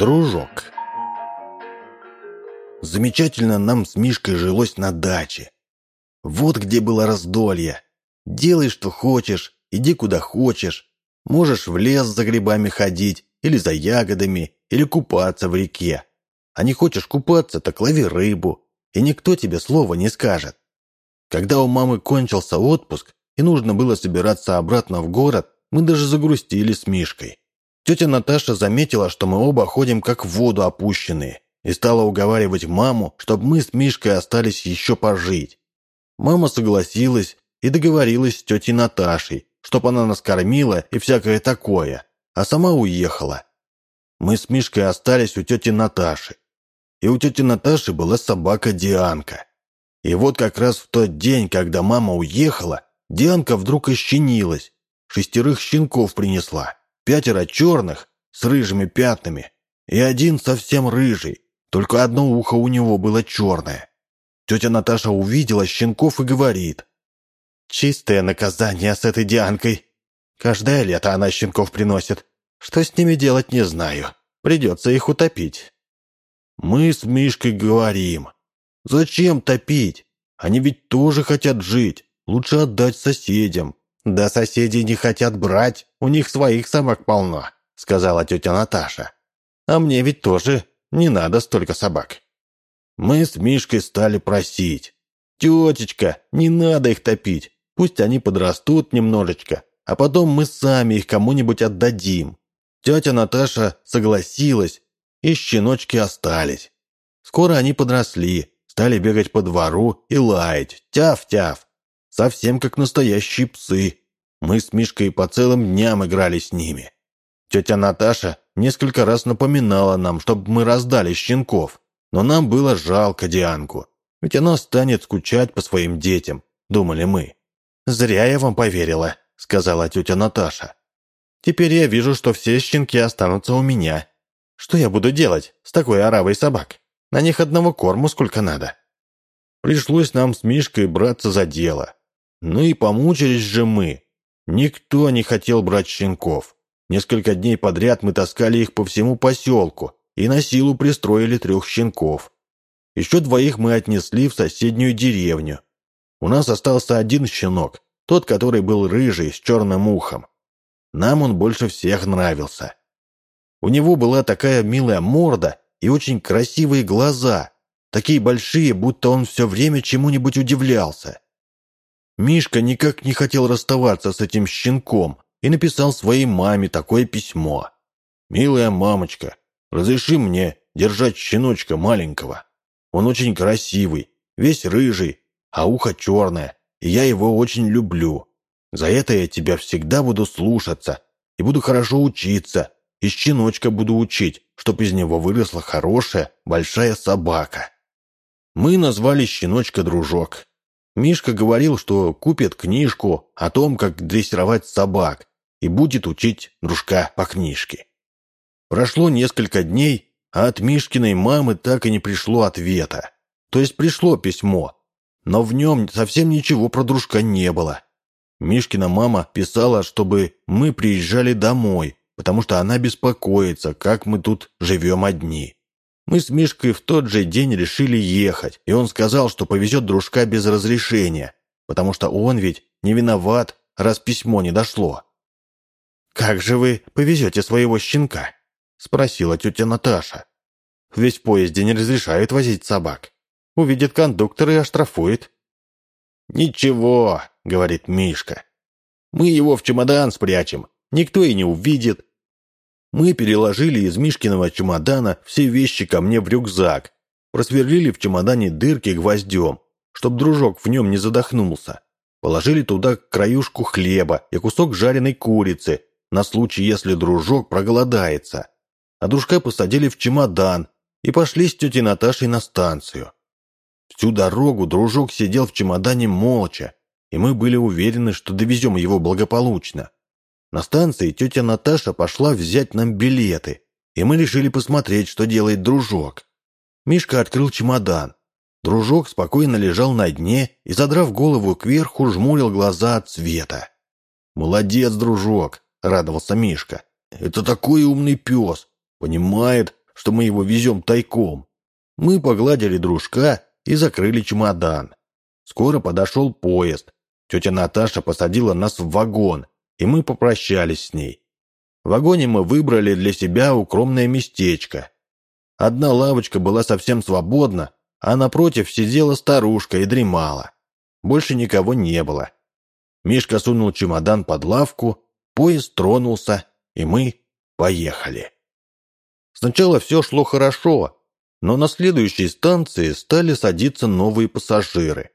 Дружок. Замечательно нам с Мишкой жилось на даче. Вот где было раздолье. Делай, что хочешь, иди куда хочешь. Можешь в лес за грибами ходить, или за ягодами, или купаться в реке. А не хочешь купаться, так лови рыбу, и никто тебе слова не скажет. Когда у мамы кончился отпуск, и нужно было собираться обратно в город, мы даже загрустили с Мишкой. Тетя Наташа заметила, что мы оба ходим как в воду опущенные, и стала уговаривать маму, чтобы мы с Мишкой остались еще пожить. Мама согласилась и договорилась с тетей Наташей, чтоб она нас кормила и всякое такое, а сама уехала. Мы с Мишкой остались у тети Наташи. И у тети Наташи была собака Дианка. И вот как раз в тот день, когда мама уехала, Дианка вдруг ощенилась, шестерых щенков принесла, пятеро черных с рыжими пятнами и один совсем рыжий, только одно ухо у него было черное. Тетя Наташа увидела щенков и говорит, «Чистое наказание с этой Дианкой. Каждое лето она щенков приносит. Что с ними делать, не знаю. Придется их утопить». Мы с Мишкой говорим, «Зачем топить? Они ведь тоже хотят жить. Лучше отдать соседям. «Да соседи не хотят брать, у них своих собак полно», — сказала тетя Наташа. «А мне ведь тоже не надо столько собак». Мы с Мишкой стали просить. «Тетечка, не надо их топить, пусть они подрастут немножечко, а потом мы сами их кому-нибудь отдадим». Тетя Наташа согласилась, и щеночки остались. Скоро они подросли, стали бегать по двору и лаять «тяв-тяв», Совсем как настоящие псы. Мы с Мишкой по целым дням играли с ними. Тетя Наташа несколько раз напоминала нам, чтобы мы раздали щенков. Но нам было жалко Дианку. Ведь она станет скучать по своим детям, думали мы. «Зря я вам поверила», — сказала тетя Наташа. «Теперь я вижу, что все щенки останутся у меня. Что я буду делать с такой оравой собак? На них одного корму сколько надо». Пришлось нам с Мишкой браться за дело. Ну и помучились же мы. Никто не хотел брать щенков. Несколько дней подряд мы таскали их по всему поселку и на силу пристроили трех щенков. Еще двоих мы отнесли в соседнюю деревню. У нас остался один щенок, тот, который был рыжий, с черным ухом. Нам он больше всех нравился. У него была такая милая морда и очень красивые глаза, такие большие, будто он все время чему-нибудь удивлялся. Мишка никак не хотел расставаться с этим щенком и написал своей маме такое письмо. «Милая мамочка, разреши мне держать щеночка маленького. Он очень красивый, весь рыжий, а ухо черное, и я его очень люблю. За это я тебя всегда буду слушаться и буду хорошо учиться, и щеночка буду учить, чтоб из него выросла хорошая большая собака». Мы назвали щеночка Дружок, Мишка говорил, что купит книжку о том, как дрессировать собак, и будет учить дружка по книжке. Прошло несколько дней, а от Мишкиной мамы так и не пришло ответа. То есть пришло письмо, но в нем совсем ничего про дружка не было. Мишкина мама писала, чтобы мы приезжали домой, потому что она беспокоится, как мы тут живем одни. Мы с Мишкой в тот же день решили ехать, и он сказал, что повезет дружка без разрешения, потому что он ведь не виноват, раз письмо не дошло. «Как же вы повезете своего щенка?» — спросила тетя Наташа. «Ведь в поезде не разрешают возить собак. Увидит кондуктор и оштрафует». «Ничего», — говорит Мишка. «Мы его в чемодан спрячем, никто и не увидит, мы переложили из Мишкиного чемодана все вещи ко мне в рюкзак, просверлили в чемодане дырки гвоздем, чтоб дружок в нем не задохнулся. Положили туда краюшку хлеба и кусок жареной курицы, на случай, если дружок проголодается. А дружка посадили в чемодан и пошли с тетей Наташей на станцию. Всю дорогу дружок сидел в чемодане молча, и мы были уверены, что довезем его благополучно. На станции тетя Наташа пошла взять нам билеты, и мы решили посмотреть, что делает дружок. Мишка открыл чемодан. Дружок спокойно лежал на дне и, задрав голову кверху, жмурил глаза от света. «Молодец, дружок!» — радовался Мишка. «Это такой умный пес! Понимает, что мы его везем тайком. Мы погладили дружка и закрыли чемодан. Скоро подошел поезд. Тетя Наташа посадила нас в вагон, и мы попрощались с ней. В вагоне мы выбрали для себя укромное местечко. Одна лавочка была совсем свободна, а напротив сидела старушка и дремала. Больше никого не было. Мишка сунул чемодан под лавку, поезд тронулся, и мы поехали. Сначала все шло хорошо, но на следующей станции стали садиться новые пассажиры.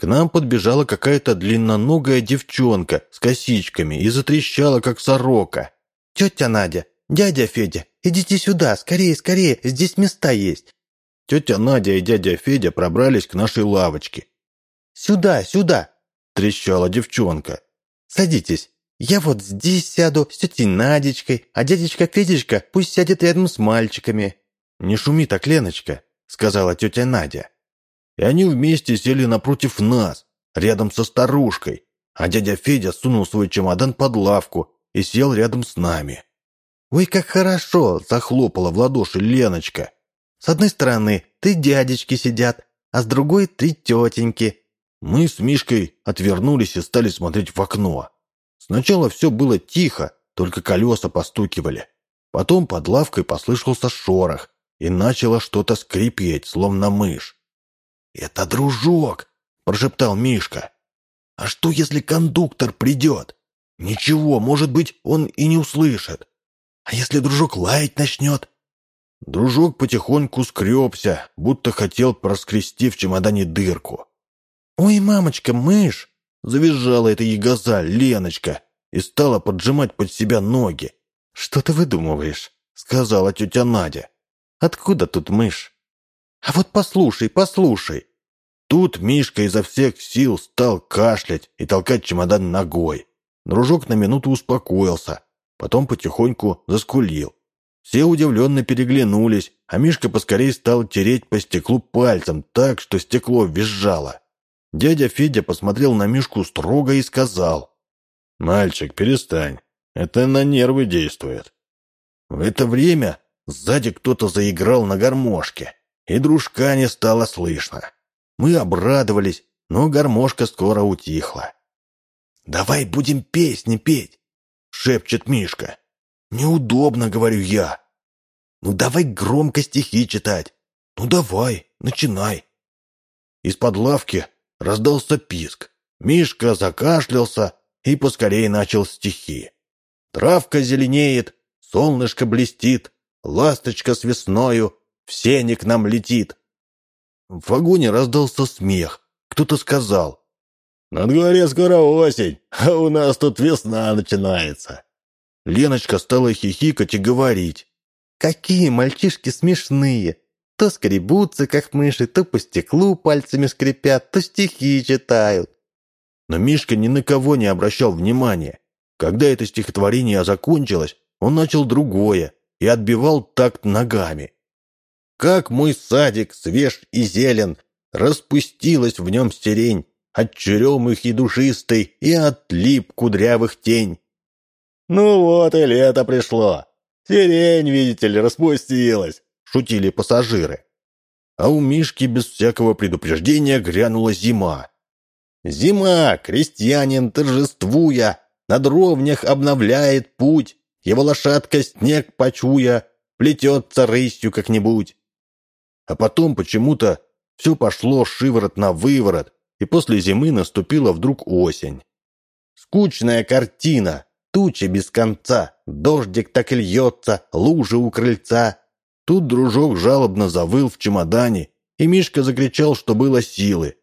К нам подбежала какая-то длинноногая девчонка с косичками и затрещала, как сорока. «Тетя Надя, дядя Федя, идите сюда, скорее, скорее, здесь места есть». Тетя Надя и дядя Федя пробрались к нашей лавочке. «Сюда, сюда!» – трещала девчонка. «Садитесь. Я вот здесь сяду с тетей Надечкой, а дядечка Федечка пусть сядет рядом с мальчиками». «Не шуми так, Леночка», – сказала тетя Надя. И они вместе сели напротив нас, рядом со старушкой, а дядя Федя сунул свой чемодан под лавку и сел рядом с нами. «Ой, как хорошо!» – захлопала в ладоши Леночка. «С одной стороны три дядечки сидят, а с другой три тетеньки. Мы с Мишкой отвернулись и стали смотреть в окно. Сначала все было тихо, только колеса постукивали. Потом под лавкой послышался шорох, и начало что-то скрипеть, словно мышь. «Это дружок!» – прошептал Мишка. «А что, если кондуктор придет? Ничего, может быть, он и не услышит. А если дружок лаять начнет?» Дружок потихоньку скребся, будто хотел проскрести в чемодане дырку. «Ой, мамочка, мышь!» — завизжала эта ягоза, Леночка, и стала поджимать под себя ноги. «Что ты выдумываешь?» — сказала тетя Надя. «Откуда тут мышь?» «А вот послушай, послушай!» Тут Мишка изо всех сил стал кашлять и толкать чемодан ногой. Дружок на минуту успокоился, потом потихоньку заскулил. Все удивленно переглянулись, а Мишка поскорей стал тереть по стеклу пальцем так, что стекло визжало. Дядя Федя посмотрел на Мишку строго и сказал. «Мальчик, перестань. Это на нервы действует». В это время сзади кто-то заиграл на гармошке, и дружка не стало слышно. Мы обрадовались, но гармошка скоро утихла. «Давай будем песни петь», — шепчет Мишка. «Неудобно», — говорю я. «Ну давай громко стихи читать. Ну давай, начинай». Из-под лавки Раздался писк. Мишка закашлялся и поскорее начал стихи. Травка зеленеет, солнышко блестит, ласточка с весною в сене к нам летит. В вагоне раздался смех. Кто-то сказал. «На дворе скоро осень, а у нас тут весна начинается». Леночка стала хихикать и говорить. «Какие мальчишки смешные! То скребутся, как мыши, то по стеклу пальцами скрипят, то стихи читают. Но Мишка ни на кого не обращал внимания. Когда это стихотворение закончилось, он начал другое и отбивал такт ногами. «Как мой садик свеж и зелен, распустилась в нем сирень, от черемых и душистой и от лип кудрявых тень». «Ну вот и лето пришло. Сирень, видите ли, распустилась шутили пассажиры. А у Мишки без всякого предупреждения грянула зима. Зима, крестьянин, торжествуя, на дровнях обновляет путь, его лошадка снег почуя, плетется рысью как-нибудь. А потом почему-то все пошло шиворот на выворот, и после зимы наступила вдруг осень. Скучная картина, тучи без конца, дождик так и льется, лужи у крыльца, Тут дружок жалобно завыл в чемодане, и Мишка закричал, что было силы.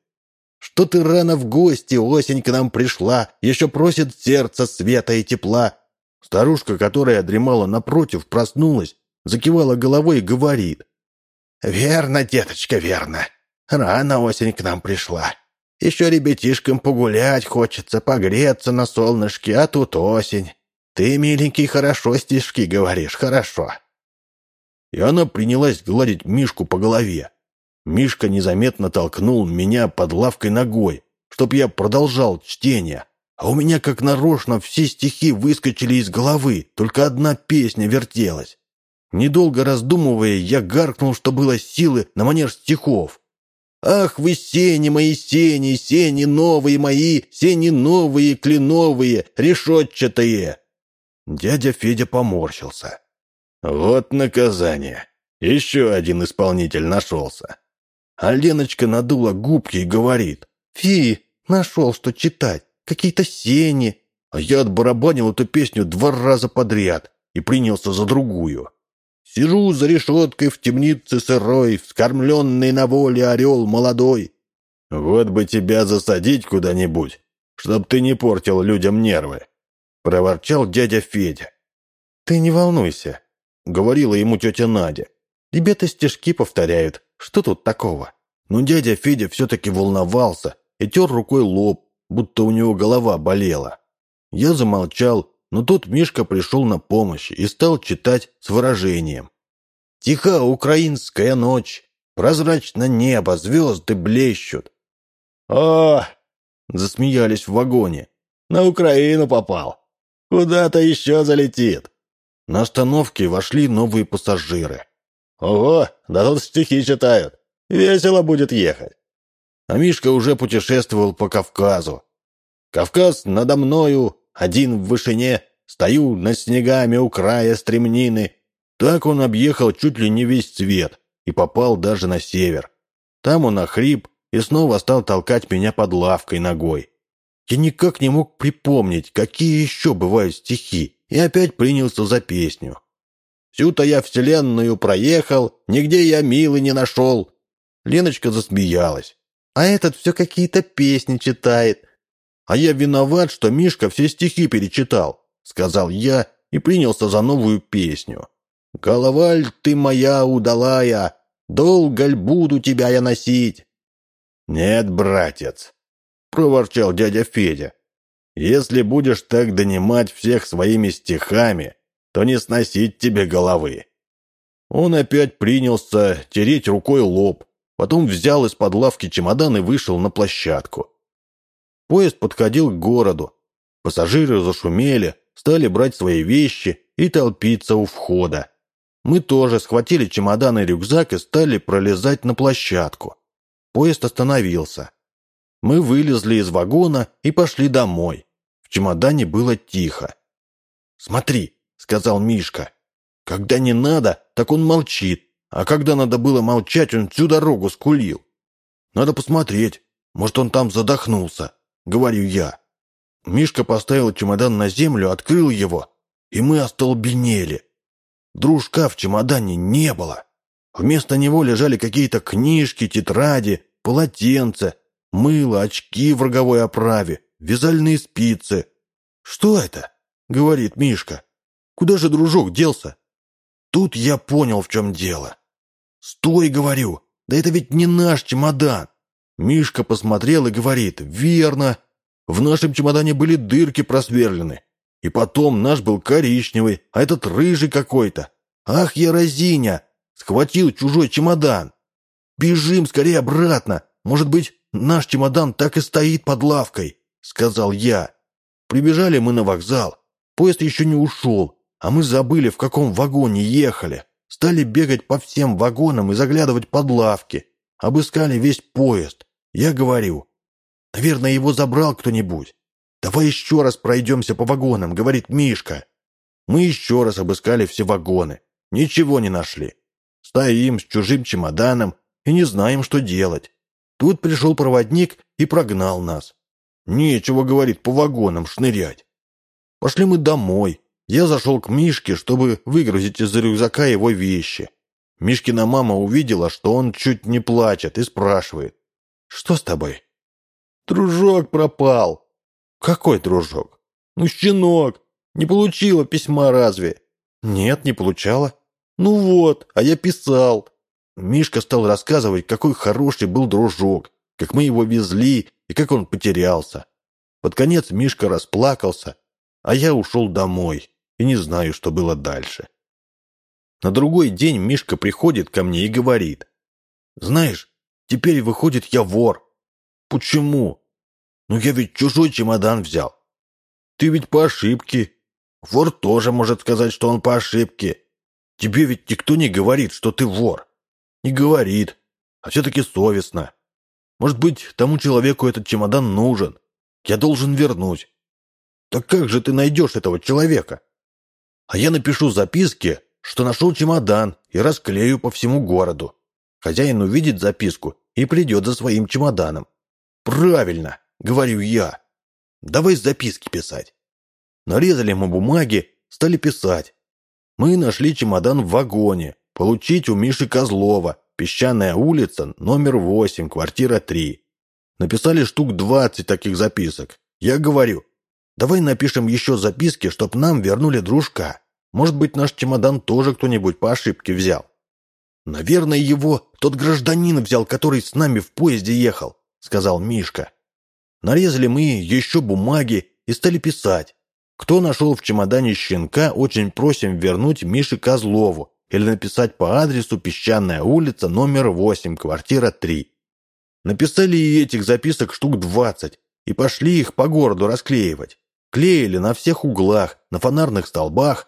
«Что ты рано в гости, осень к нам пришла, еще просит сердце света и тепла». Старушка, которая дремала напротив, проснулась, закивала головой и говорит. «Верно, деточка, верно. Рано осень к нам пришла. Еще ребятишкам погулять хочется, погреться на солнышке, а тут осень. Ты, миленький, хорошо стишки говоришь, хорошо и она принялась гладить Мишку по голове. Мишка незаметно толкнул меня под лавкой ногой, чтоб я продолжал чтение. А у меня как нарочно все стихи выскочили из головы, только одна песня вертелась. Недолго раздумывая, я гаркнул, что было силы на манер стихов. «Ах вы, сени мои сени, сени новые мои, сени новые, кленовые, решетчатые!» Дядя Федя поморщился. «Вот наказание. Еще один исполнитель нашелся». А Леночка надула губки и говорит. «Фи, нашел, что читать. Какие-то сени». А я отбарабанил эту песню два раза подряд и принялся за другую. Сижу за решеткой в темнице сырой, вскормленный на воле орел молодой. Вот бы тебя засадить куда-нибудь, чтоб ты не портил людям нервы, — проворчал дядя Федя. Ты не волнуйся, — говорила ему тетя Надя. Ребята стишки повторяют, что тут такого? Но дядя Федя все-таки волновался и тер рукой лоб, будто у него голова болела. Я замолчал но тут Мишка пришел на помощь и стал читать с выражением. «Тиха украинская ночь, прозрачно небо, звезды блещут». «О!» — засмеялись в вагоне. «На Украину попал. Куда-то еще залетит». На остановке вошли новые пассажиры. «Ого, да тут стихи читают. Весело будет ехать». А Мишка уже путешествовал по Кавказу. «Кавказ надо мною, один в вышине, стою над снегами у края стремнины. Так он объехал чуть ли не весь свет и попал даже на север. Там он охрип и снова стал толкать меня под лавкой ногой. Я никак не мог припомнить, какие еще бывают стихи, и опять принялся за песню. «Всю-то я вселенную проехал, нигде я милый не нашел». Леночка засмеялась. «А этот все какие-то песни читает. «А я виноват, что Мишка все стихи перечитал», — сказал я и принялся за новую песню. «Головаль ты моя удалая, долго ль буду тебя я носить?» «Нет, братец», — проворчал дядя Федя. «Если будешь так донимать всех своими стихами, то не сносить тебе головы». Он опять принялся тереть рукой лоб, потом взял из-под лавки чемодан и вышел на площадку. Поезд подходил к городу. Пассажиры зашумели, стали брать свои вещи и толпиться у входа. Мы тоже схватили чемодан и рюкзак и стали пролезать на площадку. Поезд остановился. Мы вылезли из вагона и пошли домой. В чемодане было тихо. «Смотри», — сказал Мишка. «Когда не надо, так он молчит, а когда надо было молчать, он всю дорогу скулил. Надо посмотреть, может, он там задохнулся» говорю я. Мишка поставил чемодан на землю, открыл его, и мы остолбенели. Дружка в чемодане не было. Вместо него лежали какие-то книжки, тетради, полотенца, мыло, очки в роговой оправе, вязальные спицы. «Что это?» — говорит Мишка. «Куда же дружок делся?» Тут я понял, в чем дело. «Стой!» — говорю. «Да это ведь не наш чемодан!» Мишка посмотрел и говорит, «Верно, в нашем чемодане были дырки просверлены. И потом наш был коричневый, а этот рыжий какой-то. Ах, я разиня! Схватил чужой чемодан. Бежим скорее обратно. Может быть, наш чемодан так и стоит под лавкой», — сказал я. Прибежали мы на вокзал. Поезд еще не ушел, а мы забыли, в каком вагоне ехали. Стали бегать по всем вагонам и заглядывать под лавки. Обыскали весь поезд. Я говорю, наверное, его забрал кто-нибудь. Давай еще раз пройдемся по вагонам, говорит Мишка. Мы еще раз обыскали все вагоны. Ничего не нашли. Стоим с чужим чемоданом и не знаем, что делать. Тут пришел проводник и прогнал нас. Нечего, говорит, по вагонам шнырять. Пошли мы домой. Я зашел к Мишке, чтобы выгрузить из рюкзака его вещи. Мишкина мама увидела, что он чуть не плачет, и спрашивает. Что с тобой? Дружок пропал. Какой дружок? Ну, щенок. Не получила письма разве? Нет, не получала. Ну вот, а я писал. Мишка стал рассказывать, какой хороший был дружок, как мы его везли и как он потерялся. Под конец Мишка расплакался, а я ушел домой и не знаю, что было дальше. На другой день Мишка приходит ко мне и говорит. «Знаешь, Теперь, выходит, я вор. Почему? Ну, я ведь чужой чемодан взял. Ты ведь по ошибке. Вор тоже может сказать, что он по ошибке. тебе ведь никто не говорит, что ты вор. Не говорит, а все-таки совестно. Может быть, тому человеку этот чемодан нужен. Я должен вернуть. Так как же ты найдешь этого человека? А я напишу записки, что нашел чемодан и расклею по всему городу. Хозяин увидит записку и придет за своим чемоданом. Правильно, говорю я. Давай записки писать. Нарезали мы бумаги, стали писать. Мы нашли чемодан в вагоне. Получить у Миши Козлова. Песчаная улица, номер 8, квартира 3. Написали штук 20 таких записок. Я говорю, давай напишем еще записки, чтоб нам вернули дружка. Может быть, наш чемодан тоже кто-нибудь по ошибке взял. Наверное, его тот гражданин взял, который с нами в поезде ехал, сказал Мишка. Нарезали мы еще бумаги и стали писать. Кто нашел в чемодане щенка, очень просим вернуть Мише Козлову или написать по адресу Песчаная улица, номер 8, квартира 3. Написали и этих записок штук 20 и пошли их по городу расклеивать. Клеили на всех углах, на фонарных столбах.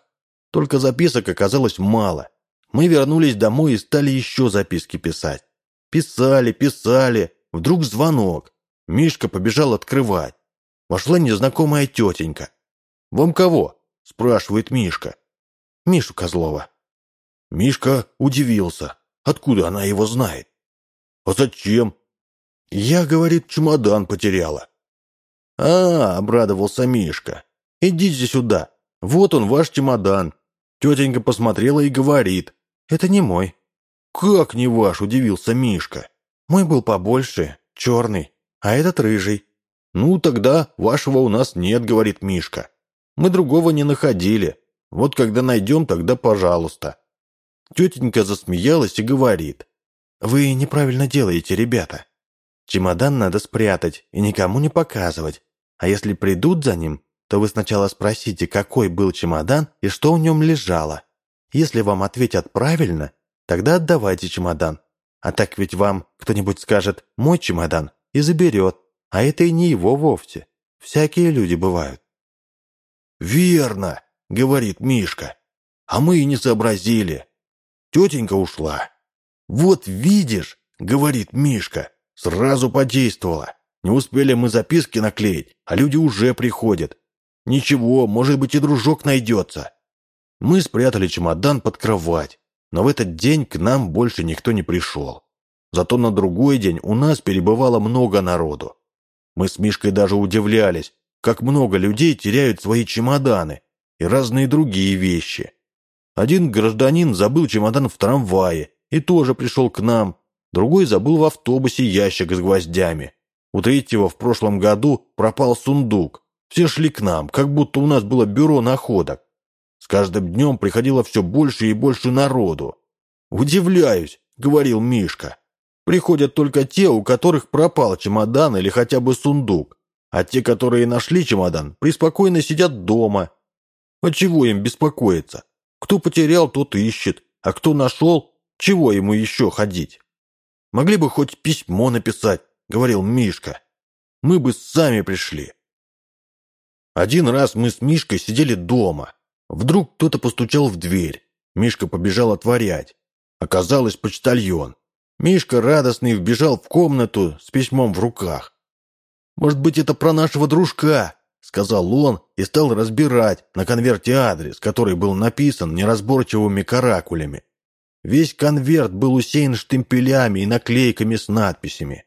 Только записок оказалось мало. Мы вернулись домой и стали еще записки писать. Писали, писали. Вдруг звонок. Мишка побежал открывать. Вошла незнакомая тетенька. «Вам кого?» – спрашивает Мишка. «Мишу Козлова». Мишка удивился. Откуда она его знает? «А зачем?» «Я, говорит, чемодан потеряла». «А, — обрадовался Мишка, — идите сюда. Вот он, ваш чемодан». Тетенька посмотрела и говорит. «Это не мой». «Как не ваш?» – удивился Мишка. «Мой был побольше, черный, а этот рыжий». «Ну, тогда вашего у нас нет», – говорит Мишка. «Мы другого не находили. Вот когда найдем, тогда пожалуйста». Тетенька засмеялась и говорит. «Вы неправильно делаете, ребята. Чемодан надо спрятать и никому не показывать. А если придут за ним, то вы сначала спросите, какой был чемодан и что в нем лежало. Если вам ответят правильно, тогда отдавайте чемодан. А так ведь вам кто-нибудь скажет «мой чемодан» и заберет, а это и не его вовсе. Всякие люди бывают. «Верно», — говорит Мишка, — «а мы и не сообразили. Тетенька ушла». «Вот видишь», — говорит Мишка, — «сразу подействовала. Не успели мы записки наклеить, а люди уже приходят. Ничего, может быть и дружок найдется». Мы спрятали чемодан под кровать, но в этот день к нам больше никто не пришел. Зато на другой день у нас перебывало много народу. Мы с Мишкой даже удивлялись, как много людей теряют свои чемоданы и разные другие вещи. Один гражданин забыл чемодан в трамвае и тоже пришел к нам. Другой забыл в автобусе ящик с гвоздями. У третьего в прошлом году пропал сундук. Все шли к нам, как будто у нас было бюро находок. С каждым днем приходило все больше и больше народу. «Удивляюсь», — говорил Мишка. «Приходят только те, у которых пропал чемодан или хотя бы сундук. А те, которые нашли чемодан, преспокойно сидят дома. А чего им беспокоиться? Кто потерял, тот ищет. А кто нашел, чего ему еще ходить? Могли бы хоть письмо написать, говорил Мишка. Мы бы сами пришли. Один раз мы с Мишкой сидели дома. Вдруг кто-то постучал в дверь. Мишка побежал отворять. Оказалось, почтальон. Мишка, радостный, вбежал в комнату с письмом в руках. «Может быть, это про нашего дружка?» — сказал он и стал разбирать на конверте адрес, который был написан неразборчивыми каракулями. Весь конверт был усеян штемпелями и наклейками с надписями.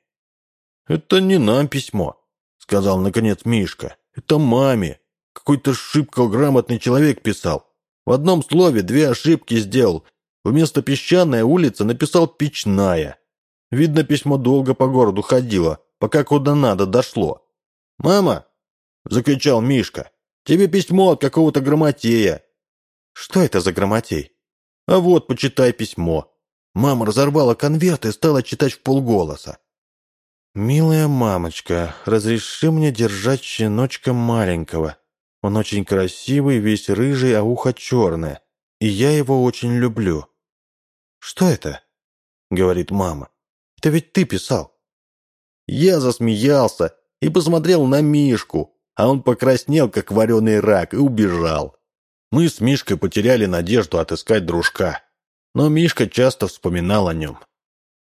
«Это не нам письмо», — сказал наконец Мишка. «Это маме. Какой-то шибко грамотный человек писал. В одном слове две ошибки сделал. Вместо «песчаная улица» написал «печная». Видно, письмо долго по городу ходило, пока куда надо дошло. «Мама!» — закричал Мишка. «Тебе письмо от какого-то грамотея». «Что это за грамотей?» «А вот, почитай письмо». Мама разорвала конверт и стала читать в полголоса. «Милая мамочка, разреши мне держать щеночка маленького. Он очень красивый, весь рыжий, а ухо черное. И я его очень люблю». «Что это?» — говорит мама. «Это ведь ты писал». Я засмеялся и посмотрел на Мишку, а он покраснел, как вареный рак, и убежал. Мы с Мишкой потеряли надежду отыскать дружка. Но Мишка часто вспоминал о нем.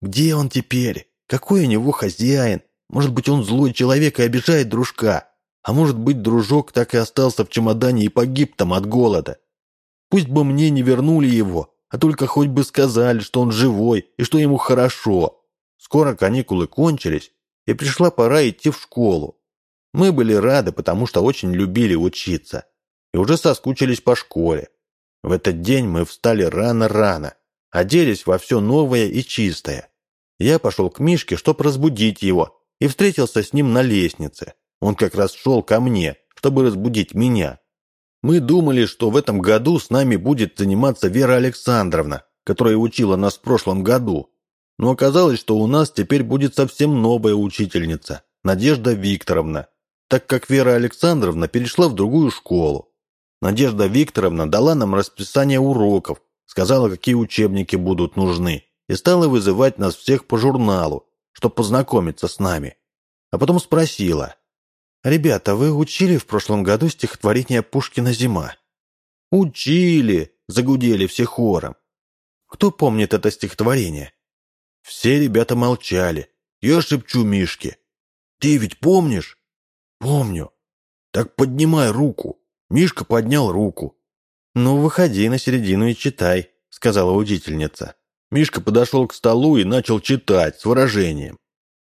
Где он теперь? Какой у него хозяин? Может быть, он злой человек и обижает дружка. А может быть, дружок так и остался в чемодане и погиб там от голода. Пусть бы мне не вернули его, а только хоть бы сказали, что он живой и что ему хорошо. Скоро каникулы кончились, и пришла пора идти в школу. Мы были рады, потому что очень любили учиться, и уже соскучились по школе. В этот день мы встали рано-рано, оделись во все новое и чистое. Я пошел к Мишке, чтобы разбудить его, и встретился с ним на лестнице. Он как раз шел ко мне, чтобы разбудить меня. Мы думали, что в этом году с нами будет заниматься Вера Александровна, которая учила нас в прошлом году. Но оказалось, что у нас теперь будет совсем новая учительница, Надежда Викторовна, так как Вера Александровна перешла в другую школу. Надежда Викторовна дала нам расписание уроков, сказала, какие учебники будут нужны, и стала вызывать нас всех по журналу, чтобы познакомиться с нами. А потом спросила, «Ребята, вы учили в прошлом году стихотворение Пушкина «Зима»?» «Учили!» – загудели все хором. «Кто помнит это стихотворение?» Все ребята молчали. Я шепчу Мишке. «Ты ведь помнишь?» «Помню». «Так поднимай руку». Мишка поднял руку. «Ну, выходи на середину и читай», — сказала учительница. Мишка подошел к столу и начал читать с выражением.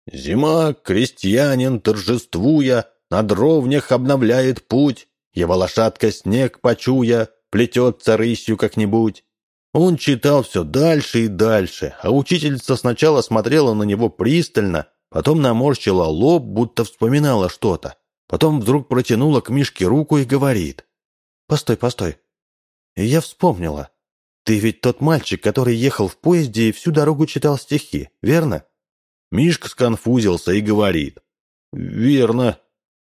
«Зима, крестьянин, торжествуя, на дровнях обновляет путь, его лошадка снег почуя, плетется рысью как-нибудь. Он читал все дальше и дальше, а учительница сначала смотрела на него пристально, потом наморщила лоб, будто вспоминала что-то. Потом вдруг протянула к Мишке руку и говорит. «Постой, постой. Я вспомнила. Ты ведь тот мальчик, который ехал в поезде и всю дорогу читал стихи, верно?» Мишка сконфузился и говорит. «Верно.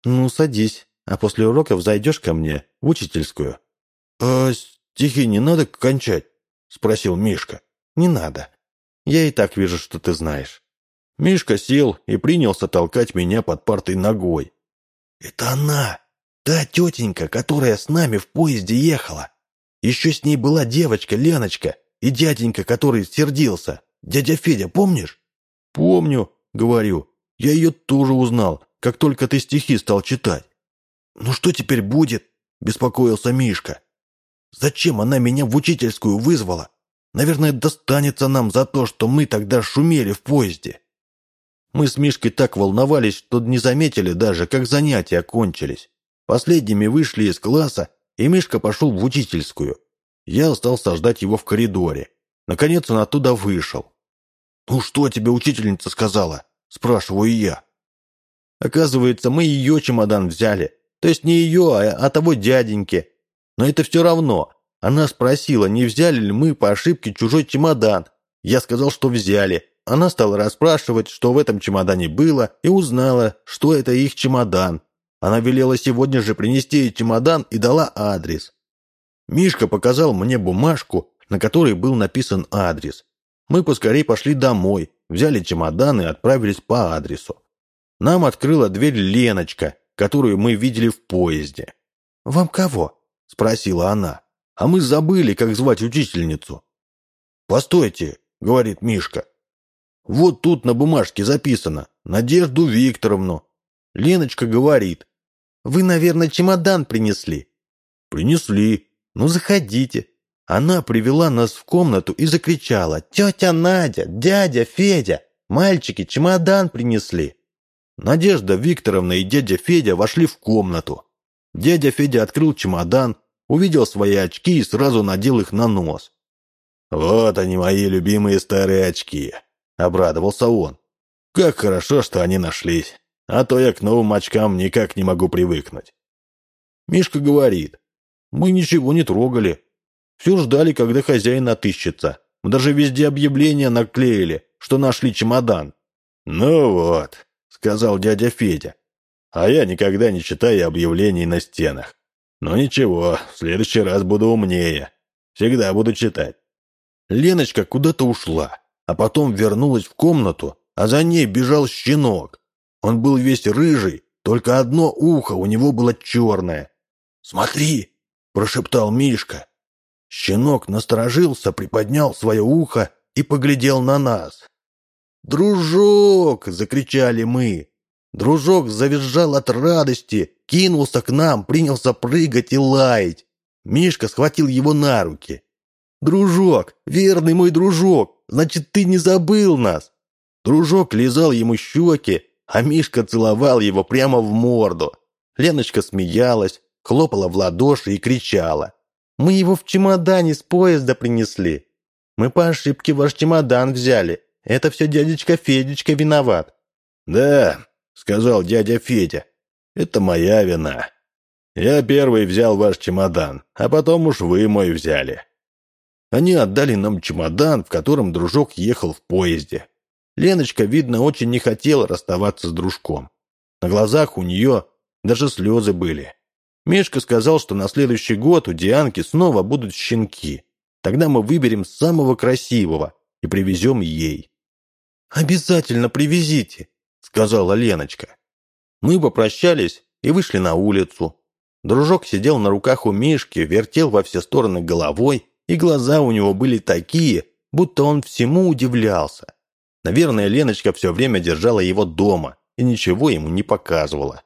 «Ну, садись, а после уроков зайдешь ко мне в учительскую». «А стихи не надо кончать?» — спросил Мишка. «Не надо. Я и так вижу, что ты знаешь». Мишка сел и принялся толкать меня под партой ногой. «Это она, та тетенька, которая с нами в поезде ехала. Еще с ней была девочка Леночка и дяденька, который сердился. Дядя Федя, помнишь?» «Помню», — говорю. «Я ее тоже узнал как только ты стихи стал читать. «Ну что теперь будет?» – беспокоился Мишка. «Зачем она меня в учительскую вызвала? Наверное, достанется нам за то, что мы тогда шумели в поезде». Мы с Мишкой так волновались, что не заметили даже, как занятия кончились. Последними вышли из класса, и Мишка пошел в учительскую. Я остался ждать его в коридоре. Наконец он оттуда вышел. «Ну что тебе учительница сказала?» – спрашиваю я. Оказывается, мы ее чемодан взяли. То есть не ее, а, а того дяденьки. Но это все равно. Она спросила, не взяли ли мы по ошибке чужой чемодан. Я сказал, что взяли. Она стала расспрашивать, что в этом чемодане было, и узнала, что это их чемодан. Она велела сегодня же принести ей чемодан и дала адрес. Мишка показал мне бумажку, на которой был написан адрес. Мы поскорей пошли домой, взяли чемодан и отправились по адресу. Нам открыла дверь Леночка, которую мы видели в поезде. «Вам кого?» – спросила она. А мы забыли, как звать учительницу. «Постойте», – говорит Мишка. «Вот тут на бумажке записано. Надежду Викторовну». Леночка говорит. «Вы, наверное, чемодан принесли?» «Принесли. Ну, заходите». Она привела нас в комнату и закричала. «Тетя Надя! Дядя Федя! Мальчики чемодан принесли!» Надежда Викторовна и дядя Федя вошли в комнату. Дядя Федя открыл чемодан, увидел свои очки и сразу надел их на нос. «Вот они, мои любимые старые очки», — обрадовался он. «Как хорошо, что они нашлись, а то я к новым очкам никак не могу привыкнуть». Мишка говорит, «Мы ничего не трогали. Все ждали, когда хозяин отыщется. Мы даже везде объявления наклеили, что нашли чемодан». «Ну вот», сказал дядя Федя. А я никогда не читаю объявлений на стенах. Но ничего, в следующий раз буду умнее. Всегда буду читать. Леночка куда-то ушла, а потом вернулась в комнату, а за ней бежал щенок. Он был весь рыжий, только одно ухо у него было черное. «Смотри!» — прошептал Мишка. Щенок насторожился, приподнял свое ухо и поглядел на нас. «Дружок!» — закричали мы. Дружок завизжал от радости, кинулся к нам, принялся прыгать и лаять. Мишка схватил его на руки. «Дружок, верный мой дружок, значит, ты не забыл нас!» Дружок лизал ему щеки, а Мишка целовал его прямо в морду. Леночка смеялась, хлопала в ладоши и кричала. «Мы его в чемодане с поезда принесли. Мы по ошибке ваш чемодан взяли. Это все дядечка Федечка виноват». «Да», — сказал дядя Федя, — «это моя вина. Я первый взял ваш чемодан, а потом уж вы мой взяли». Они отдали нам чемодан, в котором дружок ехал в поезде. Леночка, видно, очень не хотела расставаться с дружком. На глазах у нее даже слезы были. Мишка сказал, что на следующий год у Дианки снова будут щенки. Тогда мы выберем самого красивого и привезем ей. «Обязательно привезите», — сказала Леночка. Мы попрощались и вышли на улицу. Дружок сидел на руках у Мишки, вертел во все стороны головой, и глаза у него были такие, будто он всему удивлялся. Наверное, Леночка все время держала его дома и ничего ему не показывала.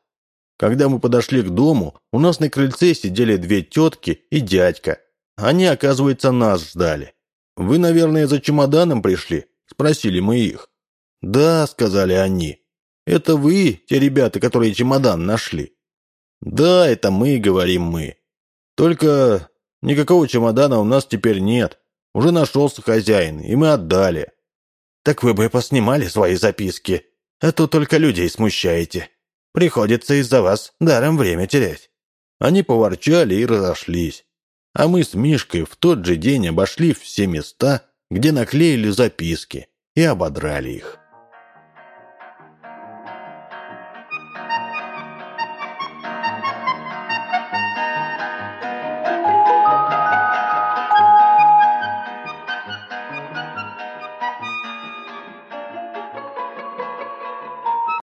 Когда мы подошли к дому, у нас на крыльце сидели две тетки и дядька. Они, оказывается, нас ждали. «Вы, наверное, за чемоданом пришли?» – спросили мы их. «Да», – сказали они. «Это вы, те ребята, которые чемодан нашли?» «Да, это мы», – говорим мы. «Только никакого чемодана у нас теперь нет. Уже нашелся хозяин, и мы отдали». «Так вы бы поснимали свои записки, а то только людей смущаете. Приходится из-за вас даром время терять». Они поворчали и разошлись. А мы с Мишкой в тот же день обошли все места, где наклеили записки, и ободрали их.